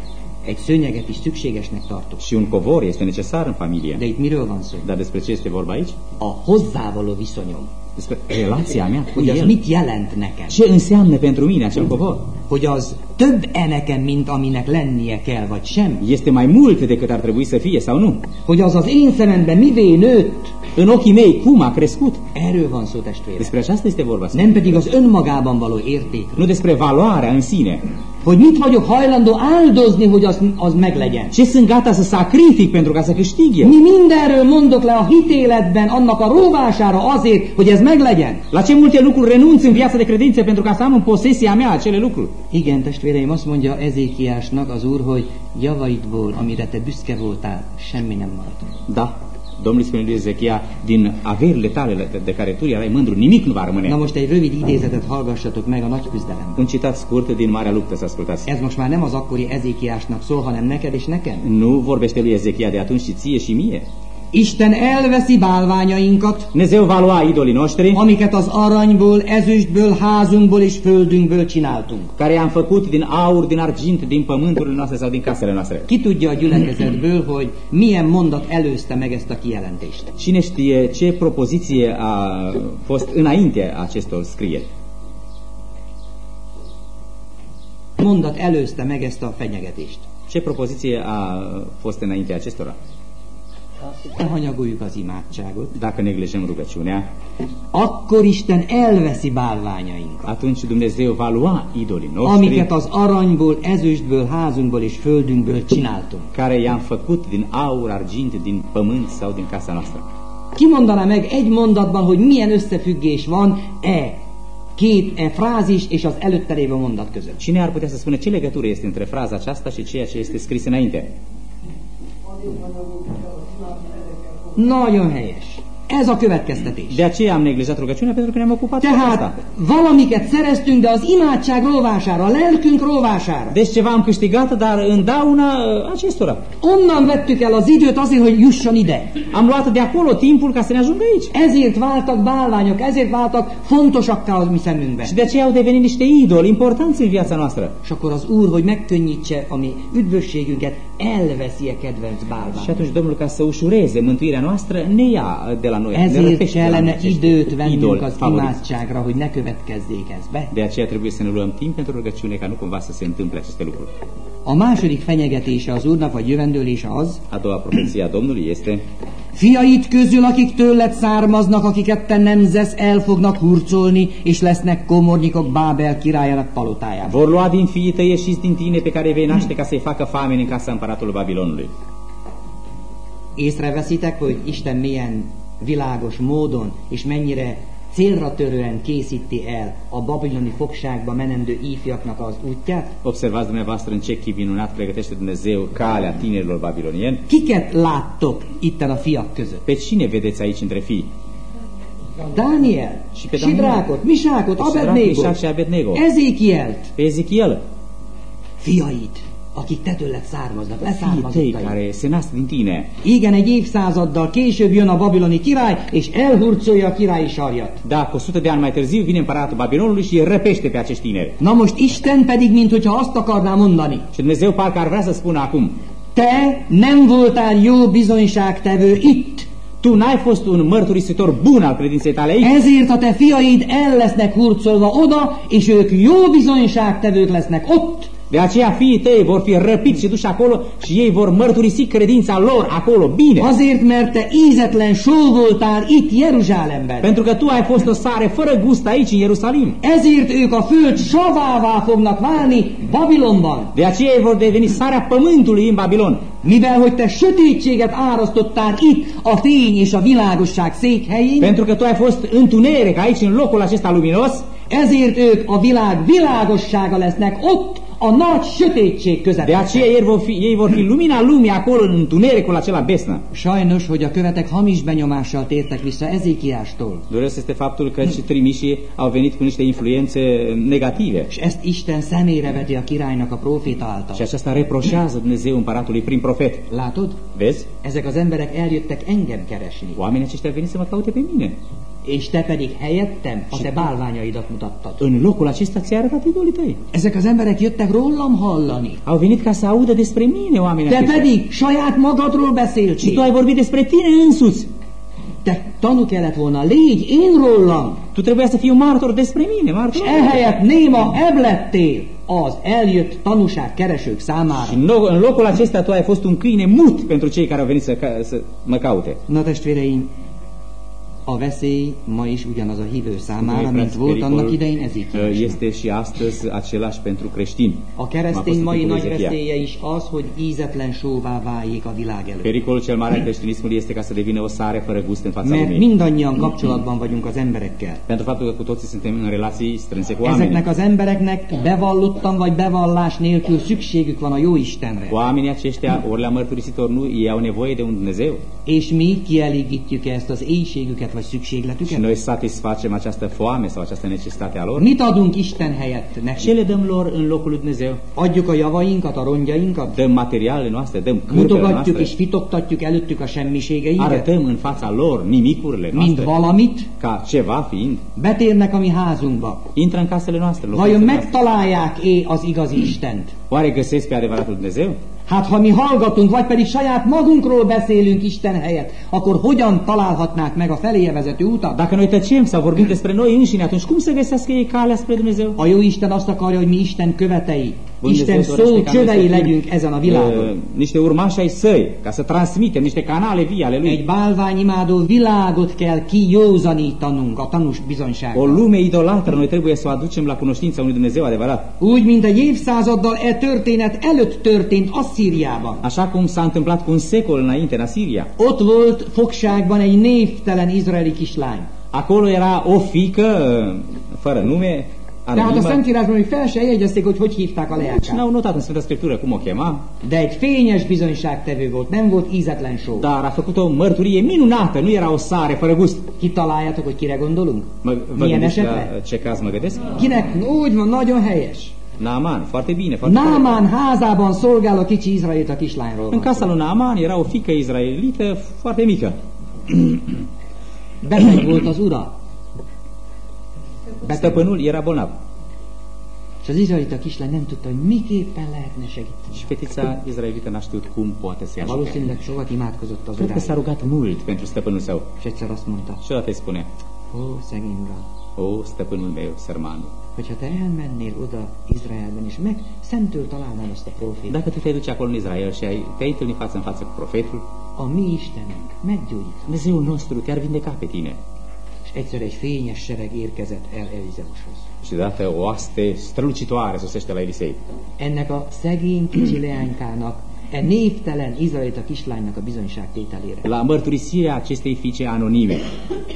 Egy szőnyeget is szükségesnek tartok. și un covor este necesar în familie. De itt miről van szó? Dar despre ce este vorba aici? A hozzávaló viszonyom. Despre relația mea cu Hogy az el. mit jelent nekem? Ce înseamnă pentru mine acel covor? Hogy az több-e nekem, mint aminek lennie kell, vagy sem? Este mai mult decât ar trebui să fie sau nu? Hogy az az én szememben mivé nőtt? În ochii mei, cum a crescut? Erről van szó, testvére. Despre aceasta este vorba. Nem pedig az önmagában való értékről. Nu despre valoarea în sine. Hogy mit vagyok hajlandó áldozni, hogy az, az meglegyen. Ce sunt gata să sacrific pentru ca să câștig eu? Mi mindenről mondok le a hitéletben annak a róvására azért, hogy ez meglegyen. La ce multe lucruri renunț în viața de credință pentru ca să am în posesia mea acele lucruri? Igen, testvéreim, azt mondja Ezékiásnak az Úr, hogy javaidból, amire te büszke voltál, semmi nem maradt. Da. Domnul spune lui Ezechia, din averile tale de- care tu erai mândru, nimic nu va rămâne. Na most egy rövid idézetet hallgassatok meg a nagy küzdelem. Un citat scurt din Marea Luptă, să ascultați. Ez most már nem az akkori Ezékiásnak szól, hanem neked és nekem. Nu vorbește lui Ezechia de atunci și ție și mie. Isten elveszi bálványainkat, Dumnezeu va lua idolii noștri amiket az aranyból, ezüstből, házunkból és földünkből csináltunk. care i-am făcut din aur, din argint, din pământurile noastre sau din casele noastre. Ki tudja a gyülekezetből, hogy milyen mondat előzte meg ezt a kijelentést? Cine știe ce propoziție a fost înainte acestor scrieri? Mondat előzte meg ezt a fenyegetést. Ce propoziție a fost înainte acestora? Ne hanyagoljuk az imádságot. Dacă neglijăm rugăciunea, Akkor Isten elveszi bálványainkat, atunci Dumnezeu va lua idolii noștri amiket az aranyból, ezüstből, házunkból és földünkből csináltunk. care i-am făcut din aur, argint, din pământ sau din casa noastră. Ki mondaná meg egy mondatban, hogy milyen összefüggés van e két e frázis és az előtte lévő mondat között? Cine ar putea să spună ce legătură este între fraza aceasta și ceea ce este scris înainte? Nagyon helyes. Ez a következtetés. De aceea am neglijat rugăciunea pentru că ne-am ocupat cu asta. Tehát valamiket szereztünk, de az imádság rovására, a lelkünk rovására. Deci ceva am câștigat, dar în dauna acestora. Onnan vettük el az időt azért, hogy jusson ide. Am luat de acolo timpul ca să ne ajungă aici. Ezért váltak bálványok, ezért váltak fontosakká a mi szemünkben. Și de aceea au devenit niște idoli importanți în viața noastră. És akkor az Úr, hogy megkönnyítse a mi üdvösségünket, elveszi a kedvenc Și bálványt. atunci Domnul, ca să ușureze mântuirea noastră, ne ia de la noi, ne Ezért kellene időt vennünk az favoriți. imádságra, hogy ne következzék ez be. De aceea trebuie să ne luăm timp pentru rugăciune ca nu cumva să se întâmple aceste lucruri. A második fenyegetése az Úrnak, vagy jövendőlése az, A doua profeție a Domnului este Fiait közül, akik tőled származnak, akiket te nemzesz, el fognak hurcolni, és lesznek komornyikok Bábel királyának palotájában. Vor lua din fiii tăi ieșiți din tine pe care vei naște ca să-i facă famine în casa împăratului Babilonului. Észreveszitek, hogy Isten milyen világos módon, és mennyire célra törően készíti el a babiloni fogságba menendő ifjaknak az útját? Observați dumneavoastră în ce chip minunat pregătește Dumnezeu calea tinerilor babilonieni. Kiket láttok itten a fiak között? Pe cine vedeți aici între fii? Dániel, Și pe Daniel. Sidrákot, Misákot, Abednego. Ezékielt, Pe Ezechiel, fiait, akik te tőled származnak, leszármazottai. Igen, egy évszázaddal később jön a babiloni király, és elhurcolja a királyi sarjat. Da, cu 100 de ani mai târziu vine împăratul Babilonului și îi răpește pe acești tineri. Na most Isten pedig, mint hogyha azt akarná mondani, Și Dumnezeu parcă ar vrea să spună acum, te nem voltál jó bizonyságtevő itt, tu n-ai fost un mărturisitor bun al credinței tale aici, ezért a te fiaid el lesznek hurcolva oda, és ők jó bizonyságtevők lesznek ott, De aceea fiii tăi vor fi răpiți și duși acolo și ei vor mărturisi credința lor acolo, bine. azért, mert te ízetlen só voltál itt Jeruzsálemben. Pentru că tu ai fost o sare fără gust aici în Ierusalim. Ezért ők a föld savává fognak válni Babilonban. De aceea ei vor deveni sarea pământului în Babilon. Mivel, hogy te sötétséget árasztottál itt a fény és a világosság székhelyén, Pentru că tu ai fost întuneric aici în locul acesta luminos, ezért ők a világ világossága lesznek ott, a nagy sötétség De közepette. aceea ei vor fi, ei vor fi lumina lumii acolo în întunericul acela besnă. Sajnos, hogy a követek hamis benyomással tértek vissza Ezékiástól. Dureros este faptul că și trimișii au venit cu niște influențe negative. És ezt Isten szemére veti a királynak a proféta Și által. aceasta reproșează Dumnezeu împăratului prin profet. Látod? Vezi? Ezek az emberek eljöttek engem keresni. Oamenii aceștia venit să mă caute pe mine. És te pedig helyettem a te bálványaidat mutattad. În locul acesta tăi. Ezek az emberek jöttek rólam hallani. Au venit ca să audă despre mine oamenii Te pedig saját magadról Și tu beszéltél. ai vorbit despre tine însuți. Te tanú kellett volna, légy én rólam. Tu trebuia să fii un martor despre mine, És martor. ehelyett néma ebb lettél az eljött tanúság keresők számára. Și loc- în locul acesta tu ai fost un câine mut pentru cei care au venit să, să mă caute. Na testvéreim, a veszély ma is ugyanaz a hívő számára, Mai mint volt annak idején uh, Ezékiásnak. este și astăzi același pentru creștini. A keresztény mai nagy veszélye is az, hogy ízetlen sóvá váljék a világ előtt. Pericolul cel mare al creștinismului este ca să devină o sare fără gust în fața Mert lumii. mindannyian kapcsolatban vagyunk az emberekkel. Pentru faptul că cu toții suntem în relații strânse cu oamenii. Ezeknek az embereknek bevallottan vagy bevallás nélkül szükségük van a jó Istenre. Oamenii aceștia, ori la mărturisitor, nu, ei au nevoie de un Dumnezeu. És mi kielégítjük ezt az éjségüket vagy Și szükségletüket? noi satisfacem această foame sau această necesitate a lor. Mit adunk Isten helyett Ce neki? le dăm lor în locul lui Dumnezeu? Adjuk a javainkat, a ronjainkat? Dăm materialele noastre, dăm cârpele Mutogatjuk és noastre, fitoktatjuk előttük a semmiségeinket? arătăm în fața lor nimicurile Mint noastre, valamit? ca ceva fiind. Betérnek a mi házunkba. Intră în casele noastre, Vajon noastre. megtalálják-é az igazi Istent? Oare găsesc pe adevăratul Dumnezeu? Hát ha mi hallgatunk, vagy pedig saját magunkról beszélünk Isten helyett, akkor hogyan találhatnák meg a feléje vezető utat? Dacă noi tăcem sau vorbim despre noi înșine, atunci cum să găsească ei calea spre Dumnezeu? A jó Isten azt akarja, hogy mi Isten követei, Isten csövei fim, legyünk ezen a világon. niște urmași ai săi, ca să transmitem niște canale vii ale Egy lui. bálványimádó világot kell kijózanítanunk a tanús O bizonysággal. lume idolatră noi trebuie să o aducem la cunoștința unui Dumnezeu adevărat. Úgy, mint egy évszázaddal e történet előtt történt Asszíriában. Așa cum s-a întâmplat cu un secol înainte în Asiria. Ott volt fogságban egy névtelen izraeli kislány. Acolo era o fică fără nume, Tehát a anonimă, Szentírásban még fel se jegyezték, hogy hogy hívták a leákát. n-au notat în Sfânta Scriptură cum o chema, De egy fényes bizonyságtevő volt, nem volt ízetlen só. dar a făcut o mărturie minunată, nu era o sare fără gust. Kitaláljátok, hogy kire gondolunk? Mă, vă Milyen esetre? ce caz mă gândesc? Kinek? Úgy van, nagyon helyes. Naaman, foarte bine, foarte bine. Námán házában szolgál a kicsi izraelita kislányról. În casa lui Naaman era o fică izraelită foarte mică. Beteg volt az ura. Beteg. Stăpânul era bolnav. És az izraelita kislány nem tudta, hogy miképpen lehetne segíteni. Și fetița izraelită n-a știut cum poate să-i ajute. Valószínűleg sokat imádkozott az Cred că s-a rugat mult pentru stăpânul său. És egyszer azt mondta, Și odată îi spune, ó, szegény uram, o, stăpânul meu, sărmanul, hogyha te elmennél oda Izraelben, és meg szentől találnál azt a profét, dacă tu te duci acolo în Israel și ai, te-ai întâlnit față în față cu profetul, a mi Istenünk meggyógyít. Dumnezeul nostru te-ar vindeca pe tine. És egyszer egy fényes sereg érkezett el Elizeushoz. Și deodată o aste strălucitoare sosește la Elisei. Ennek a szegény kicsi leánykának, e névtelen izraelita kislánynak a bizonyságtételére. La mărturisirea acestei fiice anonime,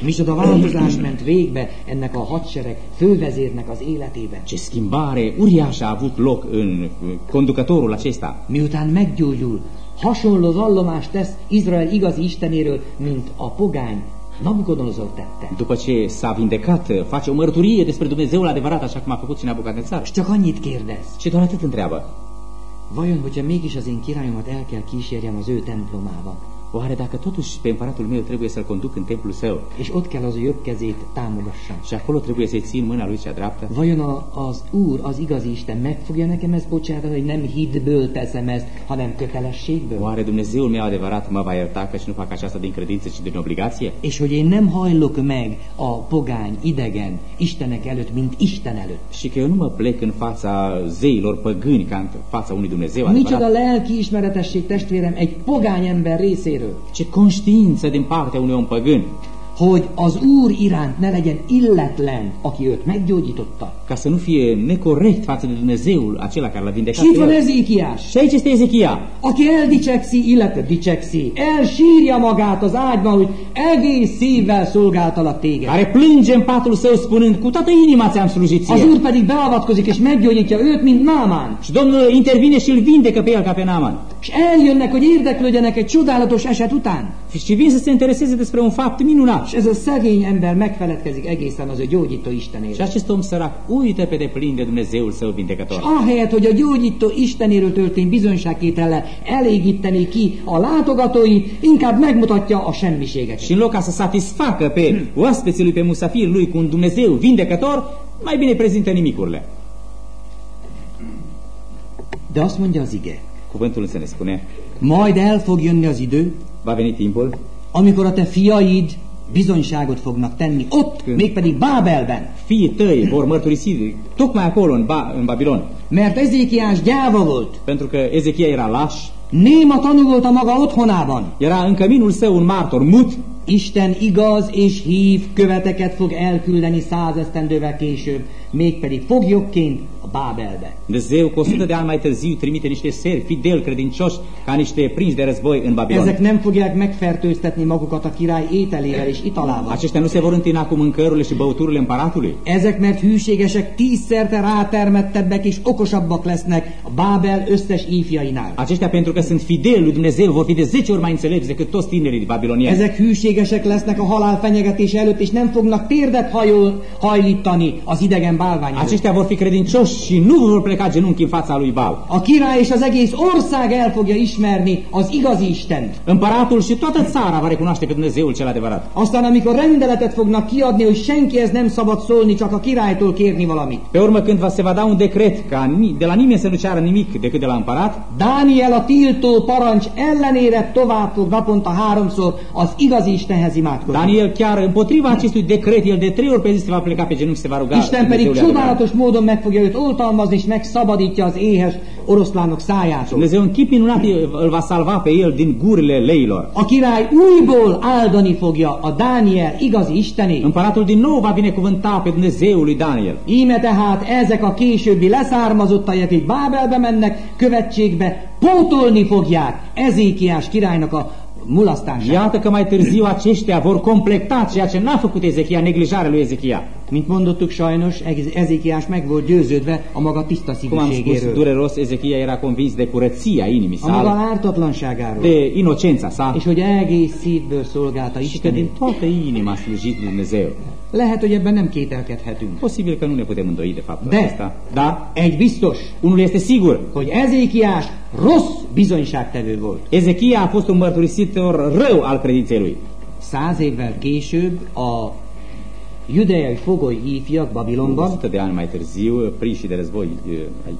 Micsoda változás ment végbe ennek a hadsereg fővezérnek az életében. ce schimbare uriașă a avut loc în conducătorul acesta. Miután meggyógyul, hasonló vallomást tesz Izrael igazi istenéről, mint a pogány Nabukodonozor tette. După ce s-a vindecat, uh, face o mărturie despre Dumnezeul adevărat, așa cum a făcut și Nabucodonosor. És csak annyit kérdez. Și doar atât întreabă. Vajon, hogyha mégis az én királyomat el kell kísérjem az ő templomába, Oare dacă totuși pe împăratul meu trebuie să-l conduc în templul său és ott kell az ő jobb kezét támogassam, și acolo trebuie să-i țin mâna lui cea dreaptă, Vajon a, az Úr, az igazi Isten meg fogja nekem ezt bocsátani, hogy nem hitből teszem ezt, hanem kötelességből? oare Dumnezeul meu adevărat mă va ierta că și nu fac aceasta din credință, ci din obligație? És hogy én nem hajlok meg a pogány, idegen Istenek előtt, mint Isten előtt. Și că eu nu mă plec în fața zeilor păgâni ca în fața unui Dumnezeu Micsoda adevărat. lelki ismeretesség, testvérem, egy pogány ember részéről. Ce conștiință din partea unui om păgân. hogy az Úr iránt ne legyen illetlen, aki őt meggyógyította. ca să nu fie necorect față de Dumnezeul acela care l-a vindecat És itt van. Ezékiás, Și aici este Ezechia, aki eldicsekszi, illetve dicsekszi, elsírja magát az ágyban, hogy egész szívvel szolgáltalak téged. care plânge în patul său spunând, cu toată inima ți-am slujit Az. Úr pedig beavatkozik és meggyógyítja őt, mint Námán. Și Domnul intervine și îl vindecă pe el ca pe Naaman. És eljönnek, hogy érdeklődjenek egy csodálatos eset után. Și vin să se intereseze despre un fapt minunat. És ez a szegény ember megfeledkezik egészen az ő gyógyító Istenéről. acest om sărac uită pe deplin de Dumnezeul său És vindecător. ahelyett, hogy a gyógyító Istenéről történt bizonyságtétele elégíteni ki a látogatói, inkább megmutatja a semmiséget. Și în loc ca să satisfacă pe oaspeții lui, pe musafir lui cu un Dumnezeu vindecător, mai bine prezintă nimicurile. De azt mondja az ige, Cuvântul însă ne spune, majd el fog jönni az idő, va veni timpul amikor a te fiaid bizonyságot fognak tenni ott, Când? mégpedig Bábelben. fiii tăi vor mărturisi tocmai acolo, în, ba, în Babilon. Mert Ezékiás gyáva volt, Pentru că Ezechia era laș, néma tanú volt a maga otthonában. era în căminul său un martor mut, Isten igaz és hív követeket fog elküldeni százesztendővel később, mégpedig foglyokként a Bábelbe. Dumnezeu cu 100 de ani mai târziu trimite niște seri fidel credincioși ca niște prinși de război în Babilon. Ezek nem fogják megfertőztetni magukat a király ételével és italával. Aceștia nu se vor întina cu mâncărurile și băuturile împăratului. Ezek mert hűségesek tízszerte rátermettebbek és okosabbak lesznek a Bábel összes ifjainál. Aceștia pentru că sunt fideli lui Dumnezeu vor fi de 10 ori mai înțelepți decât toți tinerii babilonieni. Ezek hűségesek lesznek a halál fenyegetése előtt, és nem fognak térdet hajol, hajlítani az idegen bálvány előtt. Aceștia vor fi credincioși și nu vor pleca genunchi în fața lui Bal. A király és az egész ország el fogja ismerni az igazi Istent. Împăratul și toată țara va recunoaște pe Dumnezeul cel adevărat. Aztán, amikor rendeletet fognak kiadni, hogy senkihez nem szabad szólni, csak a királytól kérni valamit. Pe urmă, când va se va da un decret ca de la nimeni să nu ceară nimic decât de la împărat, Dániel a tiltó parancs ellenére tovább fog naponta háromszor az igazi Istenhez imádkozni. Daniel chiar împotriva acestui decret, el de trei ori pe zi se va pleca pe genunchi se va ruga Isten pedig Adevărat. csodálatos módon meg fogja őt oltalmazni, és megszabadítja az éhes oroszlánok szájától. Dumnezeu în chip minunat îl va salva pe el din gurile leilor. A király újból áldani fogja a Dániel igazi Istenét. Împăratul din nou va binecuvânta pe Dumnezeul lui Daniel. Íme tehát ezek a későbbi leszármazottai, akik Bábelbe mennek, követségbe pótolni fogják Ezékiás királynak a mulasztását. Iată că mai târziu aceștia vor completa ceea ce n-a făcut Ezechia, neglijarea lui Ezechia. Mint mondottuk sajnos, Ezékiás meg volt győződve a maga tiszta szívűségéről, dureros, Ezechia era convins de curăția inimii a maga sale, ártatlanságáról, de inocența sa és hogy egész szívből szolgálta și că din Istenét. toată inima a slujit Dumnezeu. Lehet, hogy ebben nem kételkedhetünk. Posibil că nu ne putem îndoi de faptul De acesta, dar egy biztos, unul este sigur, hogy Ezékiás rossz bizonyságtevő volt. Ezechia a fost un mărturisitor rău al credinței lui. Száz évvel később a judeai fogoly ifjak Babilonban 100 de ani mai târziu, prinși de război ai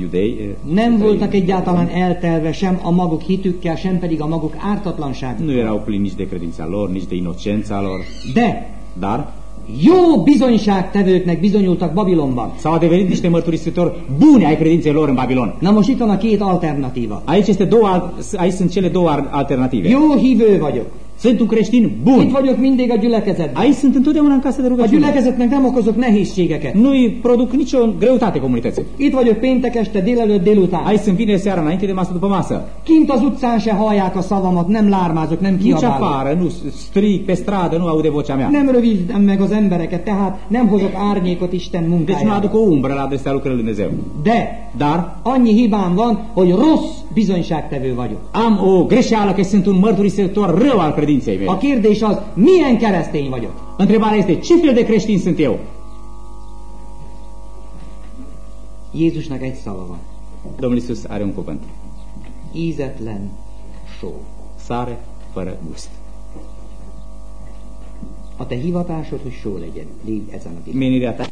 iudei, eh, nem voltak egyáltalán eltelve sem a maguk hitükkel, sem pedig a maguk ártatlanságukkal. nu erau plini nici de credința lor, nici de inocența lor, De dar jó bizonyságtevőknek bizonyultak Babilonban. s-au adeverit niște mărturisitori buni ai credinței lor în Babilon. Na most itt van a két alternatíva. Aici, este două, aici sunt cele două alternative. Jó hívő vagyok. Sunt un creștin Itt bun. vagyok mindig a gyülekezetben. Aici sunt întotdeauna în casă de A rugăciune. gyülekezetnek nem okozok nehézségeket. Nu-i produc nicio greutate comunității. Itt vagyok péntek este délelőtt délután. Aici sunt vineri seara înainte de masă după masă. Kint az utcán se hallják a szavamat, nem lármázok, nem Nici kiabálok. afară, nu strig pe stradă, nu aude vocea mea. Nem rövidítem meg az embereket, tehát nem hozok árnyékot Isten Deci nu munkájára. aduc o umbră la adresa lucrării lui Dumnezeu. De Dar annyi hibám van, hogy rossz bizonyságtevő vagyok. am o greșeală că sunt un mărturisitor rău al credinței mele. A kérdés az, milyen keresztény vagyok? Întrebarea este, ce fel de creștin sunt eu? Jézusnak egy szava van. Domnul Iisus are un cuvânt. Ízetlen só. Sare fără gust. A te hivatásod, hogy só legyen. Légy ezen a világon. Menirea ta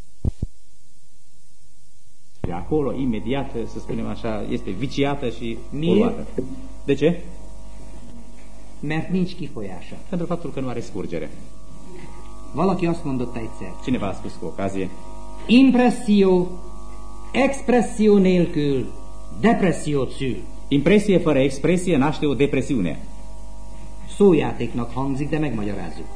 de acolo, imediat, să spunem așa, este viciată și Mie? poluată. De ce? Mert nincs kifolyása. Pentru faptul că nu are scurgere. Valaki azt mondotta egyszer. Cineva a spus cu ocazie, Impresszió, expresszió nélkül depressziót szül. impresie fără expresie naște o depresiune. Szójátéknak hangzik, de megmagyarázzuk.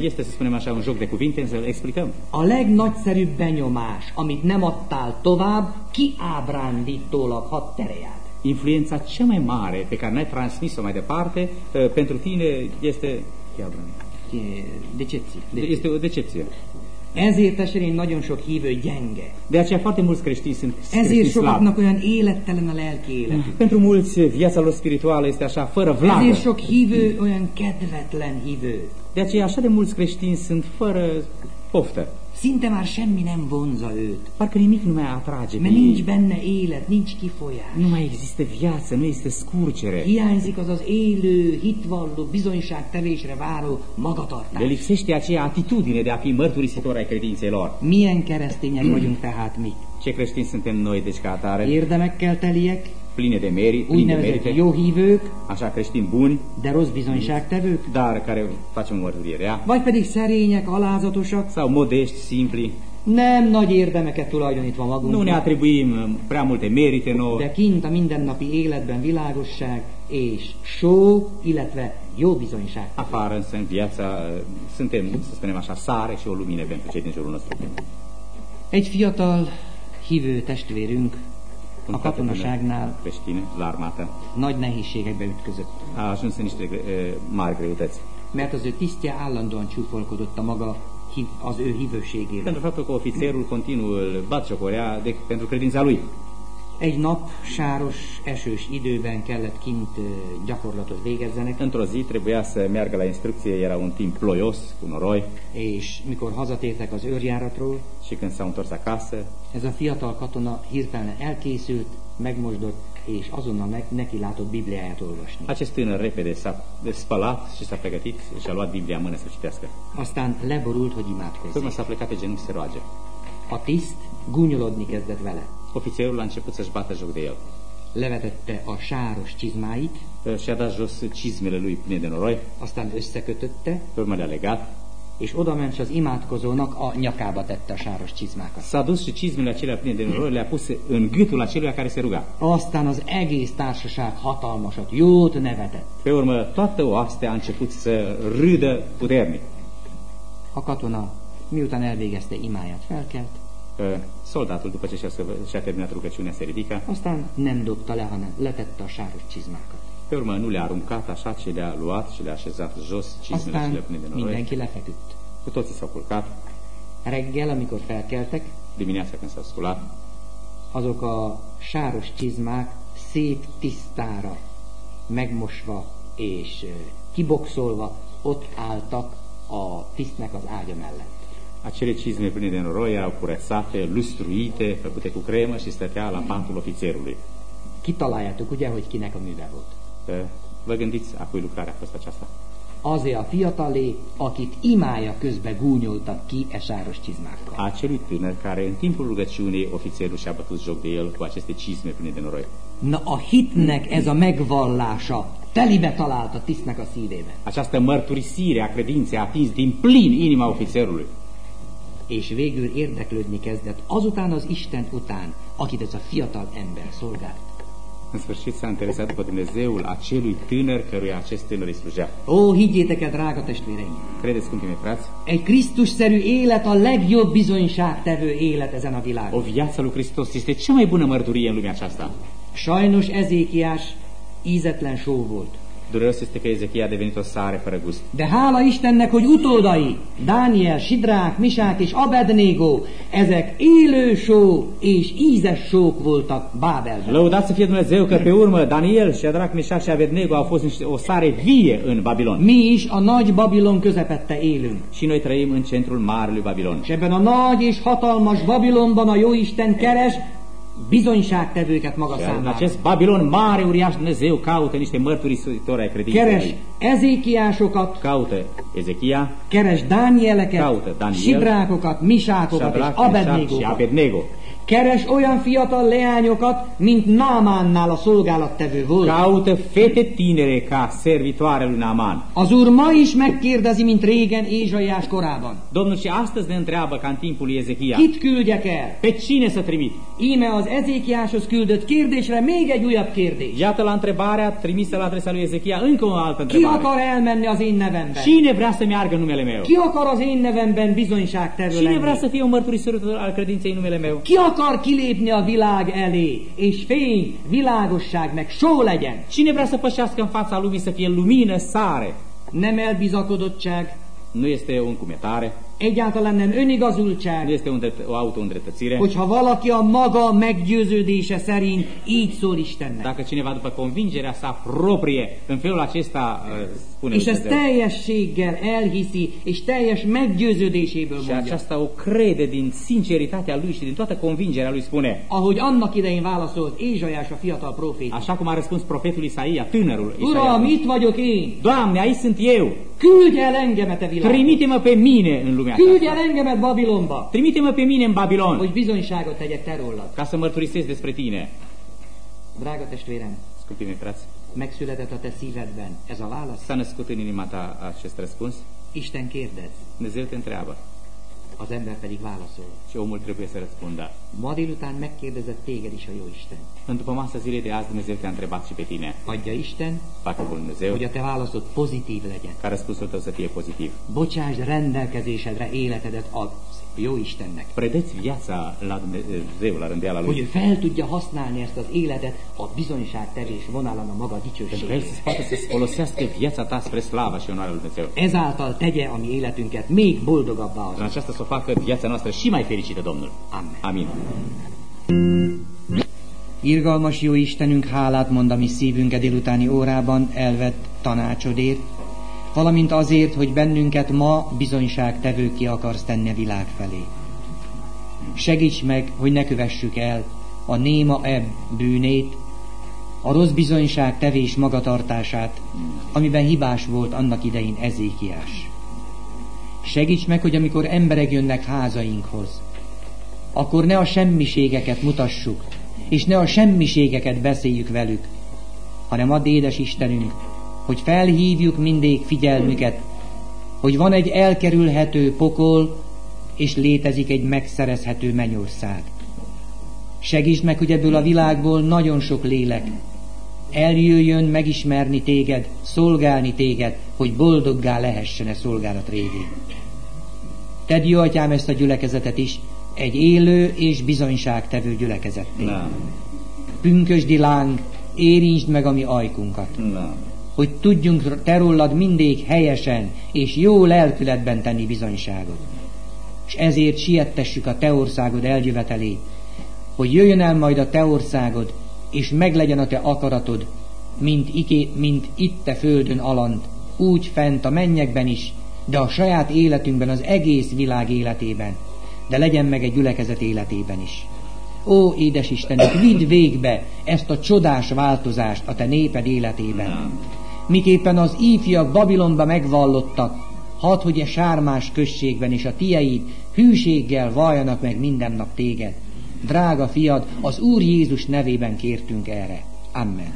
Este, să spunem așa, un joc de cuvinte, să-l explicăm. A legnagyszerűbb benyomás, amit nem adtál tovább, kiábrándítólag hadd terjed. Influența cea mai mare pe care n-ai transmis-o mai departe, uh, pentru tine este... Ia, E Decepție. Este o decepție. Ezért testvérén nagyon sok hívő gyenge. De aceea foarte mulți creștini sunt Ezért creștini slabi. sokaknak olyan élettelen a lelki életük. Pentru mulți, viața lor spirituală este așa, fără vlagă. Ezért sok hívő olyan kedvetlen hívő. De aceea așa de mulți creștini sunt fără poftă. Szinte már semmi nem vonza őt. Parcă nimic nu mai atrage Mert nincs benne élet, nincs kifolyás. Nu mai există viață, nu există scurgere. Hiányzik az az élő, hitvalló, bizonyságtevésre váró Le magatartás. lipsește aceea atitudine de a fi mărturisitor ai credinței lor. Milyen keresztények vagyunk tehát mi? Ce creștini suntem noi, deci ca atare, Érdemekkel teliek, pline de meri, pline de merite, jó hívők, așa creștini buni, de rossz bizonyságtevők, dar care facem mărturie rea, vagy pedig szerények, alázatosak, sau modești, simpli. nem nagy érdemeket tulajdonítva Nu ne magunknak, atribuim uh, prea multe merite nouă, de kint a mindennapi életben világosság és só, illetve jó bizonyság. afară însă în viața uh, suntem, să spunem așa, sare și o lumină pentru cei din jurul nostru. Egy fiatal hívő testvérünk a katonaságnál creștin la armată nagy nehézségekbe ütközött, a ajuns în niște mari greutăți. mert az ő tisztje állandóan csúfolkodott a maga az ő hívőségére. Pentru faptul că ofițerul continuu îl batjocorea de, pentru credința lui. Egy nap sáros, esős időben kellett kint gyakorlatot végezzenek, Într-o zi trebuia să meargă la instrucție, era un timp ploios, cu noroi, és mikor hazatértek az őrjáratról, și când s-au întors acasă, ez a fiatal katona hirtelen elkészült, megmosdott, és azonnal meg, neki látott Bibliáját olvasni. acest tânăr repede s-a spălat și s-a pregătit și a luat Biblia în mână să citească. Aztán leborult, hogy Pe urmă imádkozzék. s-a plecat pe genunchi să roage. A tiszt gúnyolodni kezdett vele. Ofițerul a început să-și bată joc de el. Levetette a sáros csizmáit, Și-a dat jos cizmele lui pline de noroi, aztán összekötötte, pe urmă le-a legat, és oda ment, és az imádkozónak a nyakába tette a sáros csizmákat. s-a dus și cizmele acelea pline de noroi le-a pus în gâtul acelui care se ruga. Aztán az egész társaság hatalmasat, jót nevetett. Pe urmă, toată oastea a început să râdă puternic. A katona miután elvégezte imáját felkelt, Soldatul, după ce și-a, terminat rugăciunea, se ridică. aztán nem dobta le, hanem letette a sáros csizmákat. Pe urmă, nu le-a aruncat așa, ci le-a luat și le-a așezat jos, cizmele și le pune de noroi. mindenki lefeküdt. Cu toții s-au culcat. Reggel, amikor felkeltek, Dimineața când s-au sculat, azok a sáros csizmák szép tisztára megmosva és kiboxolva ott álltak a tisztnek az ágya mellett. Acele cizme pline de noroi erau curățate, lustruite, făcute cu cremă și stătea la patul ofițerului. Kitaláljátok ugye, hogy kinek a műve volt. Că Vă gândiți a cui lucrare a fost aceasta? Azé a fiatalé, akit imája közben gúnyoltak ki e sáros csizmákkal. Acelui tânăr care în timpul rugăciunii ofițerul și-a bătut joc de el cu aceste cizme pline de noroi. Na a hitnek ez a megvallása telibe talált a tisztnek a szívében. Această mărturisire a credinței a atins din plin inima ofițerului. És végül érdeklődni kezdett azután az Isten után, akit ez a fiatal ember szolgált. În sfârșit s-a interesat după Dumnezeul acelui tânăr căruia acest tânăr îi slujea. Ó, higgyétek el, drága testvéreim! Credeți, scumpii mei frați, Egy Krisztusszerű élet a legjobb bizonyságtevő élet ezen a o világon. viață lui Hristos este cea mai bună mărturie în lumea aceasta. Sajnos Ezékiás ízetlen só volt. Dureros este că Ezechia a devenit o sare fără gust. De hála Istennek, hogy utódai, Dániel, Sidrák, Misák és Abednego, ezek élő só és ízes sók voltak Bábelben. Lăudați să fie Dumnezeu că pe urmă Daniel, Shadrach, Meșac și Abednego au fost niște- o sare vie în Babilon. Mi is a nagy Babilon közepette élünk. Și noi trăim în centrul marelui Babilon. És ebben a nagy és hatalmas Babilonban a Jóisten keres bizonyságtevőket maga Și în számára. acest Babilon mare, uriaș, Dumnezeu caută niște mărturisitori ai credinței. Keres. Ezékiásokat, Caută Ezechia, keres Dánieleket, Caută Daniel, Sidrákokat, Misákokat és Shadrach, Abednégókat. Abednego. Keres olyan fiatal leányokat, mint Námánnál a szolgálattevő volt. Caută fete tinere ca servitoare lui Naaman. Az Úr ma is megkérdezi, mint régen Ézsaiás korában. Domnul și astăzi ne întreabă ca în timpul lui Ezechia. Kit küldjek el? Pe cine să trimit? Íme az Ezékiáshoz küldött kérdésre még egy újabb kérdés. Iată la întrebarea trimisă la adresa lui Ezechia încă o altă Ki întrebare. akar elmenni az én nevemben? Cine vrea să meargă numele meu? Ki akar az én nevemben bizonyságtevő Cine vrea lenni? să fie un mărturisitor al credinței în numele meu? Ki akar kilépni a világ elé, és fény, világosság, meg só legyen? Cine vrea să pășească în fața lumii să fie lumină, sare? Nem elbizakodottság, Nu este o încumetare, egyáltalán nem önigazultság, este un drept, o auto-îndreptățire. hogyha valaki a maga meggyőződése szerint így szól Istennek. Dacă cineva după convingerea sa proprie, în felul acesta uh, spune És ezt teljességgel elhiszi, és teljes meggyőződéséből Și mondja. aceasta o crede din sinceritatea lui și din toată convingerea lui spune, Ahogy annak idején válaszolt Ézsajás a fiatal proféta. așa cum a răspuns profetul Isaia, tânărul Uram, Isaia. itt vagyok én! Doamne, aici sunt eu, Küldj el engemet a világba! trimite-mă pe mine în lumea Küldj el engemet Babilonba! Trimite-mă pe mine în Babilon, Hogy bizonyságot tegyek te rólad. ca să mărturisesc despre tine. Drága testvérem, Scumpii mei frați, megszületett a te szívedben ez a válasz. s-a născut în inima ta acest răspuns? Isten kérdez, Dumnezeu te întreabă az ember pedig válaszol. și omul trebuie să răspundă. Ma délután megkérdezett téged is a jó Isten. În după masa zilei de azi Dumnezeu te-a întrebat și pe tine. Adja Isten, Facă Bunul Dumnezeu hogy a te válaszod pozitív legyen. ca răspunsul tău să fie pozitiv. Bocsásd rendelkezésedre életedet az jó Istennek. Predeți viața la Dumnezeu, la rândeala Hogy Lui. fel tudja használni ezt az életet a bizonyságtevés vonalon a maga Pentru că El dicsőségére. să folosească viața ta spre slava și onoarea Lui Dumnezeu. Ezáltal tegye a mi életünket még boldogabbá În az. aceasta să o facă viața noastră și mai fericită, Domnul. Amen. Amin. Irgalmas jó Istenünk, hálát mond a mi szívünket délutáni órában elvett tanácsodért, valamint azért, hogy bennünket ma bizonyságtevőké akarsz tenni a világ felé. Segíts meg, hogy ne kövessük el a néma ebb bűnét, a rossz bizonyság tevés magatartását, amiben hibás volt annak idején Ezékiás. Segíts meg, hogy amikor emberek jönnek házainkhoz, akkor ne a semmiségeket mutassuk, és ne a semmiségeket beszéljük velük, hanem add édes Istenünk, hogy felhívjuk mindig figyelmüket, hogy van egy elkerülhető pokol, és létezik egy megszerezhető mennyország. Segítsd meg, hogy ebből a világból nagyon sok lélek eljöjjön megismerni téged, szolgálni téged, hogy boldoggá lehessen e szolgálat révén. Tedd, jó atyám, ezt a gyülekezetet is egy élő és bizonyságtevő gyülekezetté. Pünkösdi láng, érintsd meg a mi ajkunkat, na. Hogy tudjunk te rólad mindig helyesen és jó lelkületben tenni bizonyságot. És ezért siettessük a te országod eljövetelét, hogy jöjjön el majd a te országod, és meglegyen a te akaratod, mint, iké, mint itt te földön alant, úgy fent a mennyekben is, de a saját életünkben, az egész világ életében, de legyen meg egy gyülekezet életében is. Ó, édes Istenünk, vidd végbe ezt a csodás változást a te néped életében. Miképpen az ífiak Babilonba megvallottak, hadd, hogy a sármás községben és a tieid hűséggel valljanak meg minden nap téged. Drága fiad, az Úr Jézus nevében kértünk erre. Amen.